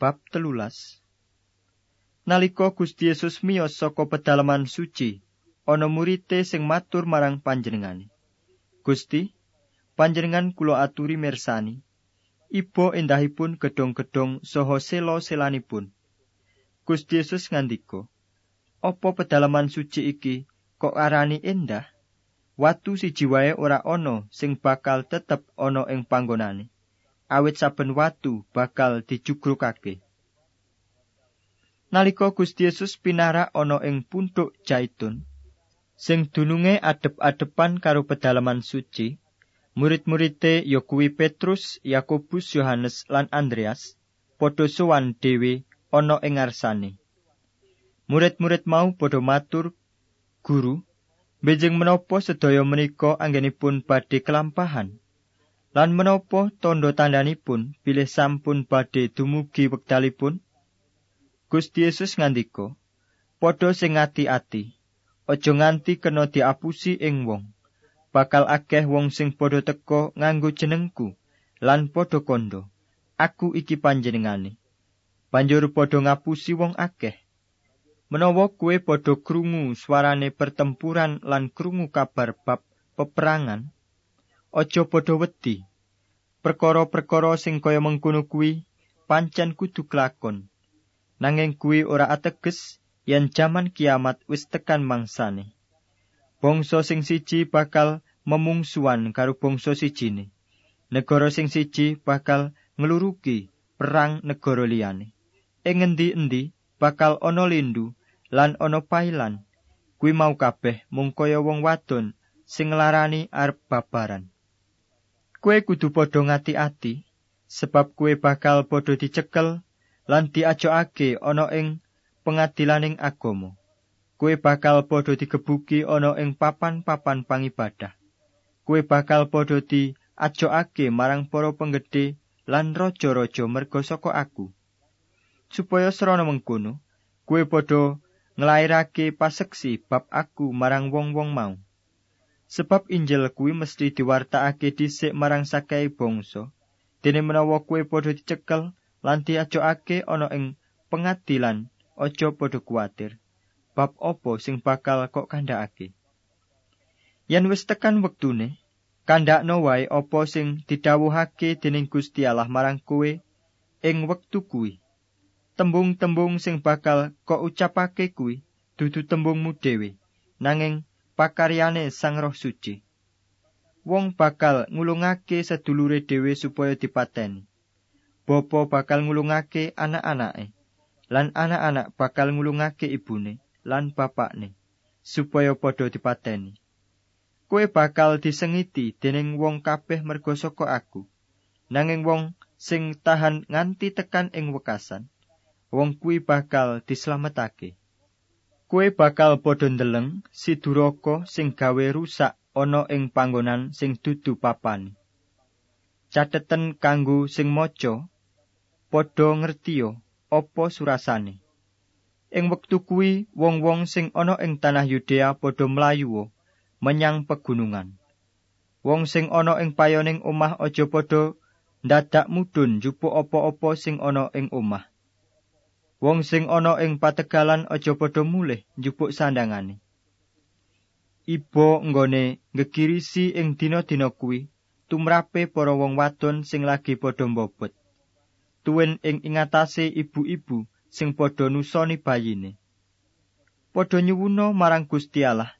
Bab telulas Nalika Gusti Yesus miyos saka pedalaman suci, ana murite sing matur marang panjenengane. Gusti, panjenengan kula aturi mirsani, iba endahipun gedhong-gedhong saha sela-selanipun. Gusti Yesus ngandika, "Apa pedalaman suci iki kok arani endah? Watu siji wae ora ana sing bakal tetep ana ing panggonane." Awit saben watu bakal dijugrukake. Nalika Gusti Yesus pinarak ana ing puntuk Jaitun, sing dununge adep-adepan karo pedalaman suci, murid-muride ya kuwi Petrus, Yakobus, Yohanes lan Andreas padha sowan dhewe ana ing ngarsane. Murid-murid mau padha matur, "Guru, benjing menapa sedaya menika anggenipun badhe kelampahan?" Lan menapa tandha tandhanipun bilih sampun badhe dumugi wektalipun? Gusti Yesus ngandika, "Padha sing ati-ati, aja nganti kena diapusi ing wong. Bakal akeh wong sing padha teka nganggo jenengku lan padha kandha, aku iki panjenengane. Banjur padha ngapusi wong akeh. Menawa kue padha krungu suarane pertempuran lan krungu kabar bab peperangan, aja padha wedi. Perkara-perkara sing kaya mengkono kuwi pancen kudu kelakon. Nanging kuwi ora ateges yen jaman kiamat wis tekan mangsane. Bangsa sing siji bakal memungsuan karo bangsa sijine. Negara sing siji bakal ngluruki perang negara liyane. Ing endi-endi bakal ana lindu lan ana pailan. Kuwi mau kabeh mung kaya wong wadon sing nglarani arep babaran. Kue kudu padha ngati-ati sebab kue bakal padha dicekel lan diajokake ana ing pengadilaning agama. Kue bakal padha digebuki ana ing papan-papan pangibadah. Kue bakal padha diajokake marang para penggede lan raja-raja merga saka aku. Supaya srana mengkono kue padha nglairake paseksi bab aku marang wong-wong mau Sebab Injil kuwi mesti diwartakake dhisik marang sakai bangsa. Dene menawa kuwi padha dicekel lan diajokake ana ing pengadilan, aja padha kuwatir. Bab apa sing bakal kok kandhakake? Yen wis tekan wektune, kandhakno wae apa sing didhawuhake dening Gusti Allah marang kowe ing wektu kuwi. Tembung-tembung sing bakal kok ucapake kuwi dudu tembungmu dhewe, nanging pakaryane Sang Roh Suci. Wong bakal ngulungake sedulure dhewe supaya dipateni. Bapa bakal ngulungake anak-anake lan anak-anak bakal ngulungake ibune lan bapakne supaya padha dipateni. Kowe bakal disengiti dening wong kabeh merga saka aku. Nanging wong sing tahan nganti tekan ing wekasan, wong kuwi bakal dislametake. Kue bakal padha ndeleng si duraka sing gawe rusak ana ing panggonan sing dudu papan. Cateten kanggo sing maca padha ngertiyo apa surasane. Ing wektu kuwi wong-wong sing ana ing tanah Yudea padha mlayu menyang pegunungan. Wong sing ana ing payoning omah aja padha ndadak mudhun njupuk apa-apa sing ana ing omah. Wong sing ana ing pategalan aja padha mulih njupuk sandangane. Iba nggone ngegirisi ing dina-dina kuwi tumrape para wong wadon sing lagi padha mbobot. Tuwin ing ingatase ibu-ibu sing padha nusoni bayine. Padha nyuwuna marang Gusti Allah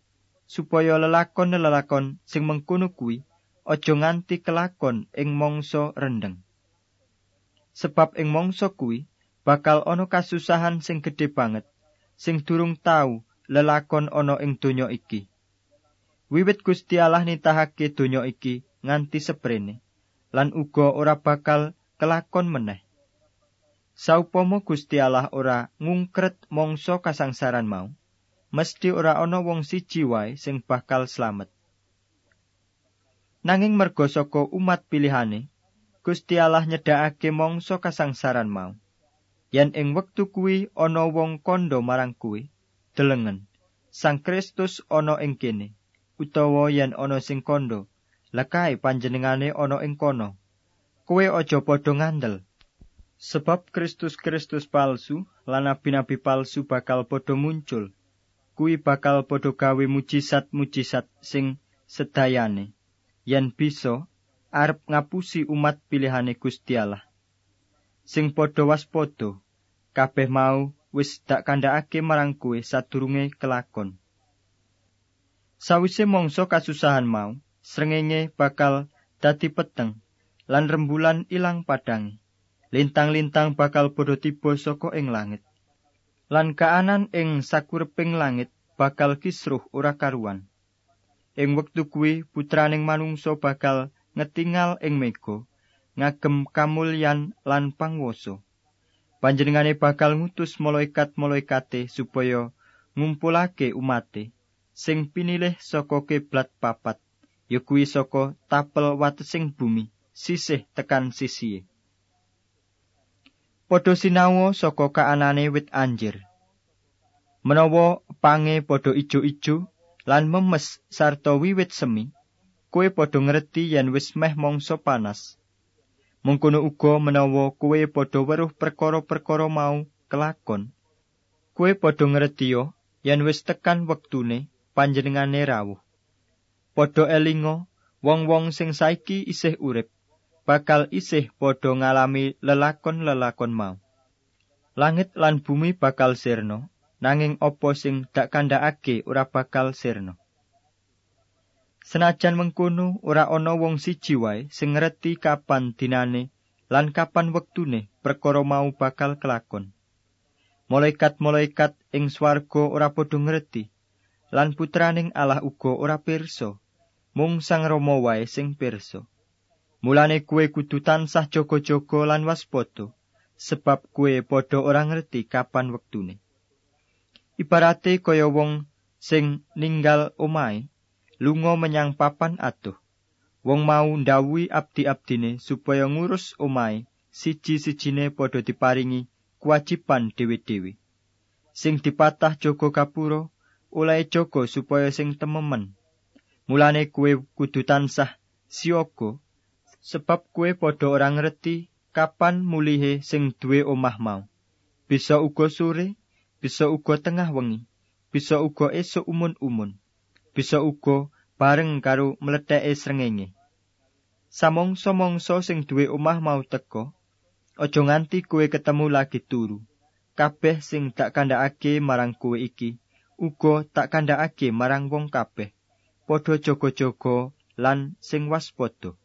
supaya lelakon-lelakon sing mengkono kuwi aja nganti kelakon ing mangsa rendeng. Sebab ing mangsa kuwi bakal ana kasusahan sing gedhe banget sing durung tau lelakon ana ing donya iki. Wiwit Gusti Allah nitahake donya iki nganti seprene lan uga ora bakal kelakon meneh. Saupama Gusti Allah ora ngungkret mangsa kasangsaran mau mesti ora ana wong siji wae sing bakal slamet. Nanging merga saka umat pilihane Gusti Allah nyedhakake mangsa kasangsaran mau yen ing wektu kuwi ana wong kandha marang kuwi delengen Sang Kristus ana ing kene utawa yen ana sing kandha lekae panjenengane ana ing kono kowe aja padha ngandel Sebab Kristus-Kristus palsu lan nabi-nabi palsu bakal padha muncul. Kuwi bakal padha gawe mujizat-mujizat sing sedayane. Yen bisa arep ngapusi umat pilihane Gusti Allah. Sing padha waspada, kabeh mau wis dak kandhakake marang kuwe sadurunge kelakon. Sawise mangsa kasusahan mau, srengenge bakal dadi peteng lan rembulan ilang padangi. lintang-lintang bakal padha tiba saka ing langit. Lan kaanan ing sakureping langit bakal kisruh ora karuan. Ing wektu kuwi putraning manungsa bakal ngetingal ing mega, ngagem kamulyan lan pangwasa. Panjenengane bakal ngutus malaikat-malaikate supaya ngumpulake umate sing pinilih saka kiblat papat, ya kuwi saka tapel watesing bumi, sisih tekan sisihe. padha sinau saka kaanane wit anjir. Menawa pange padha ijo-ijo lan memes sarta wiwit semi, kowe padha ngerti yen wis meh mangsa panas. Mungkono uga menawa kowe padha weruh perkara-perkara mau kelakon, kowe padha ngerti yen wis tekan wektune panjenengane rawuh. Padha elinga wong-wong sing saiki isih urip bakal isih padha ngalami lelakon-lelakon mau. Langit lan bumi bakal sirna, nanging apa sing dak kandhakake ora bakal sirna. Senajan mengkono ora ana wong siji wae sing ngerti kapan dinane lan kapan wektune perkara mau bakal kelakon. Malaikat-malaikat ing swarga ora padha ngerti lan putraning Allah uga ora pirsa. Mung Sang Rama wae sing pirsa. Mulane kue kudu tansah jaga-jaga lan waspada, sebab kue padha ora ngerti kapan wektune. Ibarate kaya wong sing ninggal omahe, lunga menyang papan atuh. Wong mau ndawuhi abdi-abdine supaya ngurus omahe, siji-sijine padha diparingi kewajiban dhewe-dhewe. Sing dipatah jaga kapura, oleh jaga supaya sing tememen. Mulane kue kudu tansah siaga sebab kue padha ora ngerti kapan mulihe sing duwe omah mau. Bisa uga sore, bisa uga tengah wengi, bisa uga esuk umun-umun, bisa uga bareng karo mletheke srengenge. Samongso-mongso sing duwe omah mau teka, aja nganti kue ketemu lagi turu. Kabeh sing tak kandhakake marang kue iki, uga tak kandhakake marang wong kabeh. Padha jaga-jaga lan sing waspada.